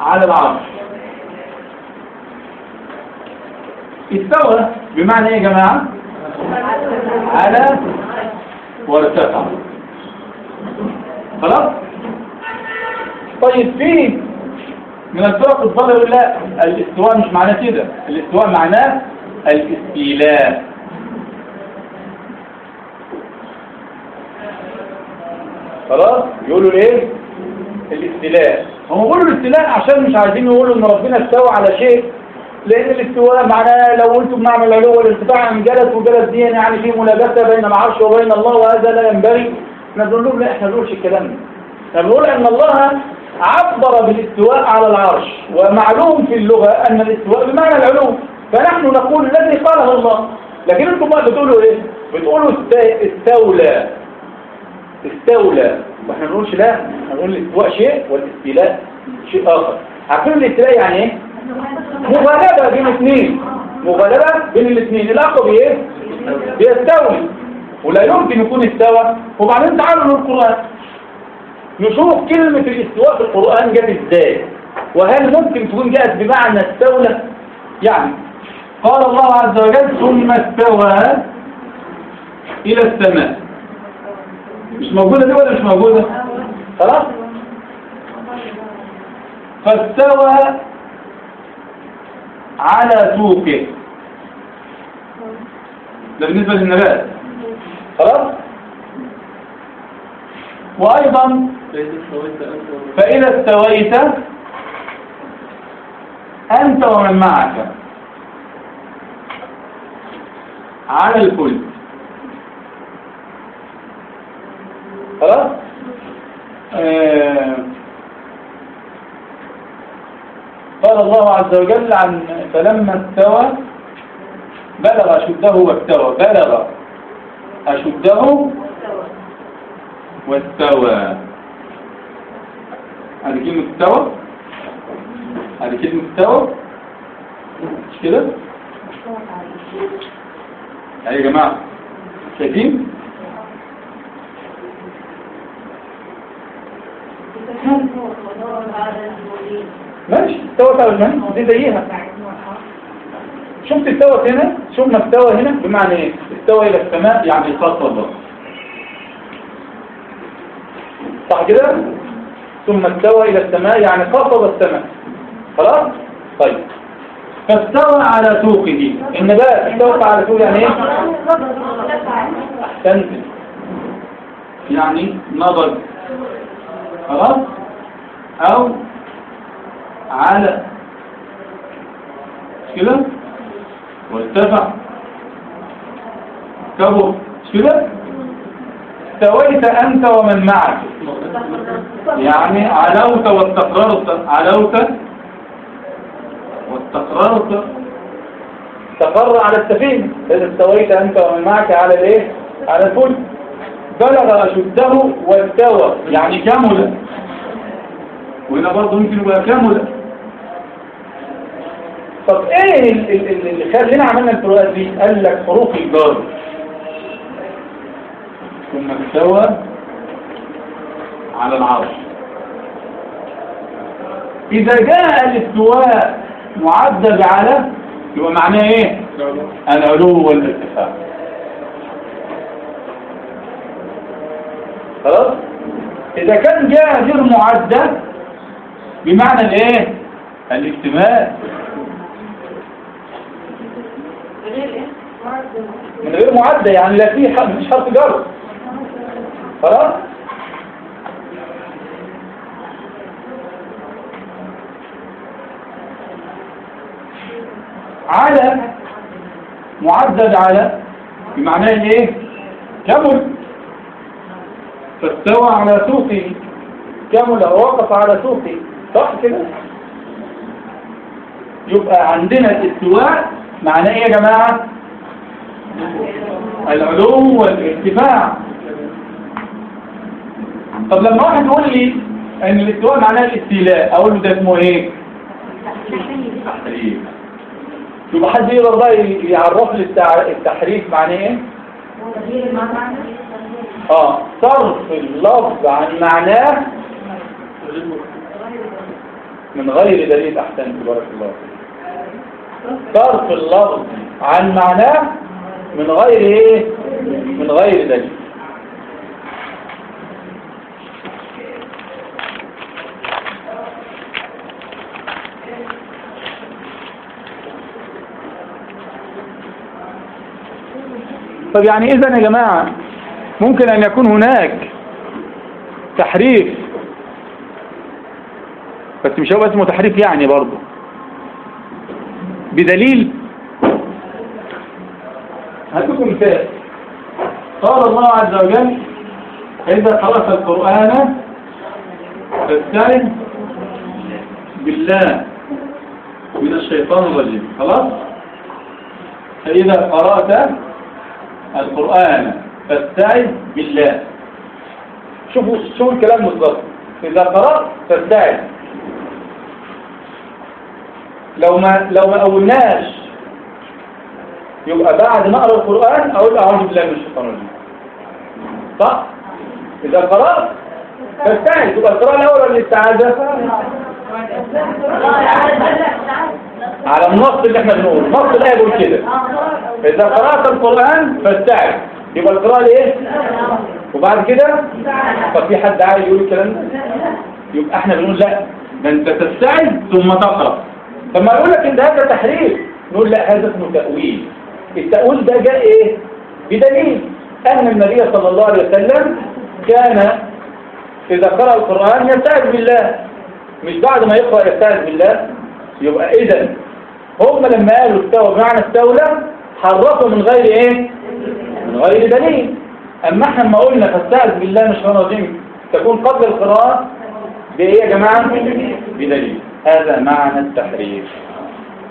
A: على العرش. استوى بمعنى إيه يا جماعة؟ على وارتفع خلاص؟ طيب في من الفرق الضالة يقول لا الاستواء مش معناه كده. الاستواء معناه الاستيلاء. خلاص؟ يقولوا ليه؟ الاستيلاء. هم بيقولوا الاستيلاء عشان مش عايزين يقولوا إن ربنا استوى على شيء لأن الاستواء معناه لو قلتم معنى العلو والارتفاع من جلس وجلس دي يعني في ملابسه بين العرش وبين الله وهذا لا ينبغي. إحنا بنقول لهم لا إحنا ما بنقولش الكلام ده. إحنا بنقول إن الله عبر بالاستواء على العرش ومعلوم في اللغة أن الاستواء بمعنى العلو. فنحن نقول الذي قاله الله. لكن أنتم بقى بتقولوا إيه؟ بتقولوا است- استولى. استولى. ما بنقولش لا إحنا بنقول الاستواء شيء والاستيلاء شيء آخر. عارفين الاستيلاء يعني إيه؟ مغالبة بين الاثنين مغالبة بين الاثنين. الأقوى بإيه؟ بيستوي. ولا يمكن يكون استوى. وبعدين تعالوا للقرآن نشوف كلمة الاستواء في القرآن جت إزاي. وهل ممكن تكون جاءت بمعنى استولى يعني قال الله عز وجل ثم استوى إلى السماء. مش موجودة دي ولا مش موجودة؟ خلاص. فاستوى على سوقه ده بالنسبة للنبات. خلاص؟ وأيضا
B: فإذا استويت أنت ومن-
A: معك. على الفلك خلاص؟ آه قال الله عز وجل عن فلما استوى بلغ أشده واستوى بلغ أشده واستوى. هذه كلمة استوى؟ هذه كلمة استوى؟ مش كده؟ يعني يا جماعة شايفين؟ ماشي. استوت على المن دي زيها. شفت استوت هنا؟ شفنا استوى هنا؟ بمعنى إيه؟ استوى إلى السماء يعني خطب صح كده؟ ثم استوى إلى السماء يعني خطب السماء خلاص؟ طيب. فاستوى على سوقه. النبات استوى على سوقه يعني إيه؟ احسنت يعني نضج خلاص؟ أو على مش كده؟ وارتفع. كبر مش كده؟ استويت أنت ومن معك. يعني علوت واستقررت علوت واستقررت. استقر على السفينة. إذا استويت أنت ومن معك على الإيه؟ على الفلك بلغ أشده واستوى. يعني كمل. وهنا برضه ممكن يبقى كمل. طب إيه ال- ال- ال- اللي خلينا عملنا الفروقات دي قال لك حروف الجار؟ ثم استوى على العرش. إذا جاء الاستواء معدل على يبقى معناه إيه؟ العلو والارتفاع خلاص؟ إذا كان جاء غير معدل بمعنى الإيه؟ الاكتمال من غير معدة يعني لا فيه حرف مش حرف جر. خلاص؟ على معدد على بمعناه إيه؟ كمل. فاستوى على سوقه. كمل ووقف على سوقه. صح كده؟ يبقى عندنا الاستواء معناه إيه يا جماعة؟ العلو والارتفاع. طب لما واحد يقول لي ان الاستواء معناه الاستيلاء أقول له ده اسمه إيه؟ تحريف يبقى حد يقدر بقى يعرف لي التحريف معناه إيه؟ آه. صرف اللفظ عن معناه من غير دليل أحسن بارك الله. صرف اللفظ عن معناه من غير إيه؟ من غير دليل. طب يعني اذا يا جماعة ممكن أن يكون هناك تحريف بس مش هو اسمه تحريف يعني برضه. بدليل. هديكم مثال قال الله عز وجل إذا قرأت القرآن فاستعذ بالله من الشيطان الرجيم. خلاص؟ فإذا قرأت القرآن فاستعذ بالله. شوفوا شوفوا الكلام بالظبط إذا قرأت فاستعذ لو ما لو ما قولناش يبقى بعد ما أقرأ القرآن أقول أعوذ بالله من الشيطان الرجيم. صح؟ إذا قرأت فاستعذ تبقى القراءة الأولى ولا الاستعاذة على النص اللي إحنا بنقوله. نص الايه بيقول كده. إذا قرأت القرآن فاستعذ يبقى القراءة إيه وبعد كده؟ طب في حد عايز يقول الكلام ده؟ يبقى إحنا بنقول لا. ده أنت تستعذ ثم تقرأ. طب ما يقول لك إن هذا تحريف. نقول لا هذا اسمه تأويل. التأويل ده جاء إيه؟ بدليل أن النبي صلى الله عليه وسلم كان إذا قرأ القرآن يستعذ بالله. مش بعد ما يقرأ يستعذ بالله. يبقى اذا هم لما قالوا استوى بمعنى استولى حرفوا من غير إيه؟ من غير دليل. أما إحنا لما قلنا فاستعذ بالله مش الرجيم تكون قبل القراءة بإيه يا جماعة؟ بدليل. هذا معنى التحريف.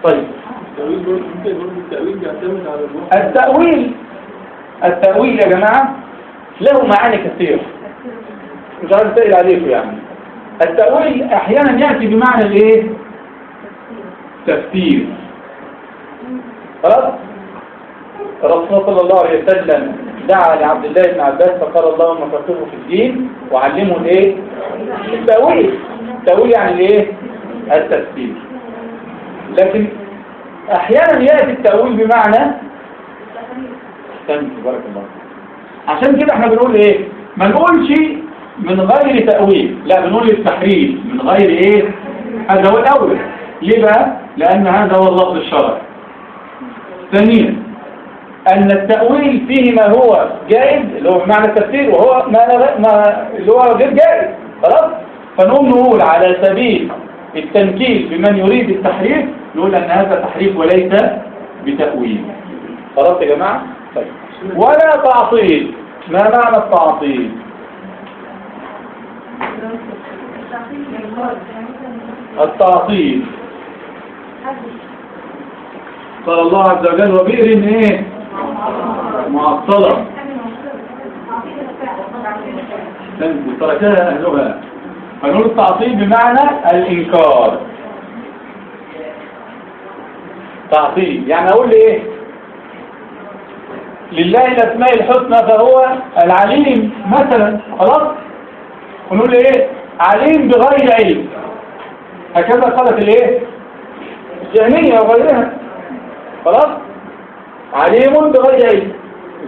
A: طيب.
B: التأويل. التأويل
A: يا جماعة له معاني كثيرة مش عارف اسأل عليكم يعني. التأويل أحيانا يأتي بمعنى الإيه؟ تفسير. خلاص؟ الرسول صلى الله عليه وسلم دعا لعبد الله بن عباس فقال اللهم فقهه في الدين وعلمه الإيه؟ التأويل. التأويل يعني الايه التفسير لكن أحيانا يأتي التأويل بمعنى استنى بارك الله عشان كده إحنا بنقول إيه؟ ما نقولش من غير تأويل. لا بنقول التحريف من غير إيه؟ هذا هو الأول. ليه بقى؟ لأن هذا هو اللفظ الشرعي. ثانيا أن التأويل فيه ما هو جائز اللي هو بمعنى التفسير وهو ما, ما اللي هو غير جائز. خلاص؟ فنقوم نقول على سبيل التنكيل بمن يريد التحريف نقول أن هذا تحريف وليس بتأويل. خلاص يا جماعة؟ طيب. ولا تعطيل. ما معنى التعطيل؟ التعطيل. قال الله عز وجل وبئر إيه؟ معطلة. تركها أهلها. فنقول التعطيل بمعنى الإنكار. تعطيل. يعني أقول إيه؟ لله الأسماء الحسنى فهو العليم مثلا خلاص؟ ونقول إيه؟ عليم بغير علم. هكذا قالت الإيه؟ الجهمية وغيرها. خلاص؟ عليم بغير علم.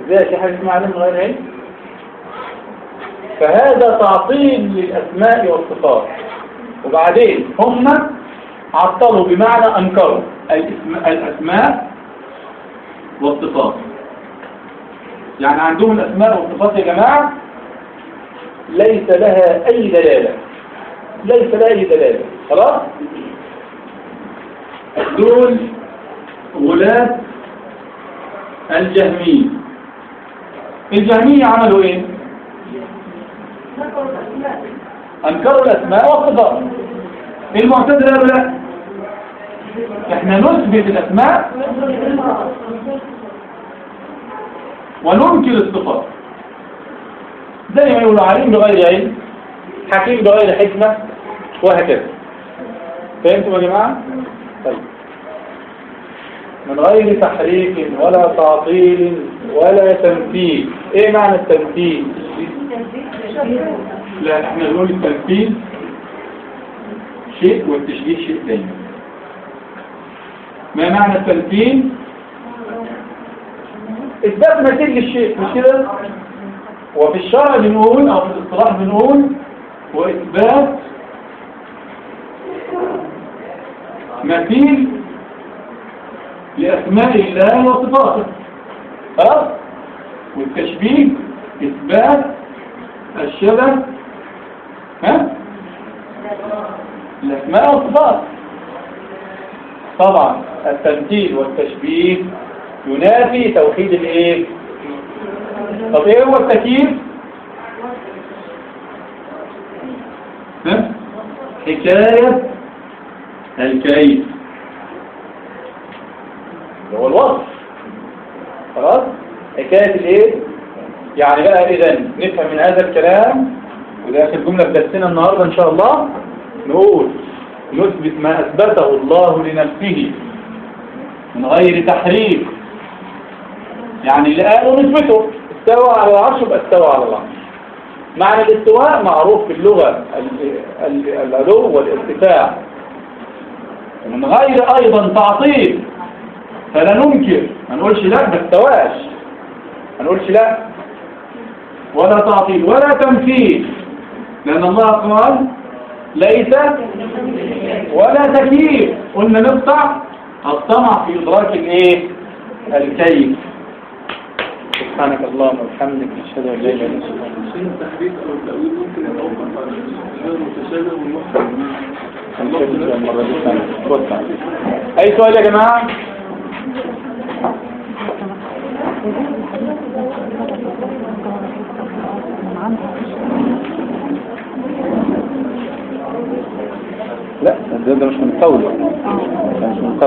A: إزاي في حاجة اسمها عليم بغير علم؟ فهذا تعطيل للأسماء والصفات. وبعدين هم عطلوا بمعنى أنكروا. الأسماء والصفات. يعني عندهم الأسماء والصفات يا جماعة ليس لها أي دلالة. ليس لها أي دلالة. خلاص؟ دول غلاة الجهمية. الجهمية عملوا إيه؟ انكروا الاسماء والصفات المعتزله قالوا لا إحنا نثبت الأسماء وننكر الصفات. زي ما يقولوا عليم بغير علم حكيم بغير حكمة وهكذا. فهمتم يا جماعة؟ طيب. من غير تحريف ولا تعطيل ولا تمثيل إيه معنى التمثيل؟ لا إحنا نقول التمثيل شيء والتشبيه شيء ثاني ما معنى التمثيل؟ إثبات مثيل للشيء مش كده؟ وفي الشرع بنقول أو في الاصطلاح بنقول وإثبات مثيل لأسماء الله وصفاته. خلاص؟ والتشبيه إثبات الشبه. ها؟ الأسماء والصفات طبعا التمثيل والتشبيه ينافي توحيد الإيه؟ طب إيه هو التكييف؟ ها؟ حكاية. الكيف. اللي هو الوصف. خلاص؟ حكاية الإيه؟ يعني بقى إذا نفهم من هذا الكلام وده آخر جملة درسنا النهاردة إن شاء الله نقول نثبت ما أثبته الله لنفسه من غير تحريف. يعني اللي قالوا نثبته استوى على العرش يبقى استوى على العرش. معنى الاستواء معروف في اللغة ال- ال- العلو والإرتفاع. ومن غير أيضا تعطيل. فلا ننكر. ما نقولش لا ما استواش. ما نقولش لا. ولا تعطيل ولا تمثيل. لأن الله قال ليس ولا تكييف. قلنا نقطع الطمع في إدراك الايه الكيف. سبحانك اللهم وبحمدك نشهد أن لا إله إلا
B: أنت. التحريف أو التأويل ممكن على.
A: أي سؤال يا جماعة؟ لا ده ده مش من ده مش من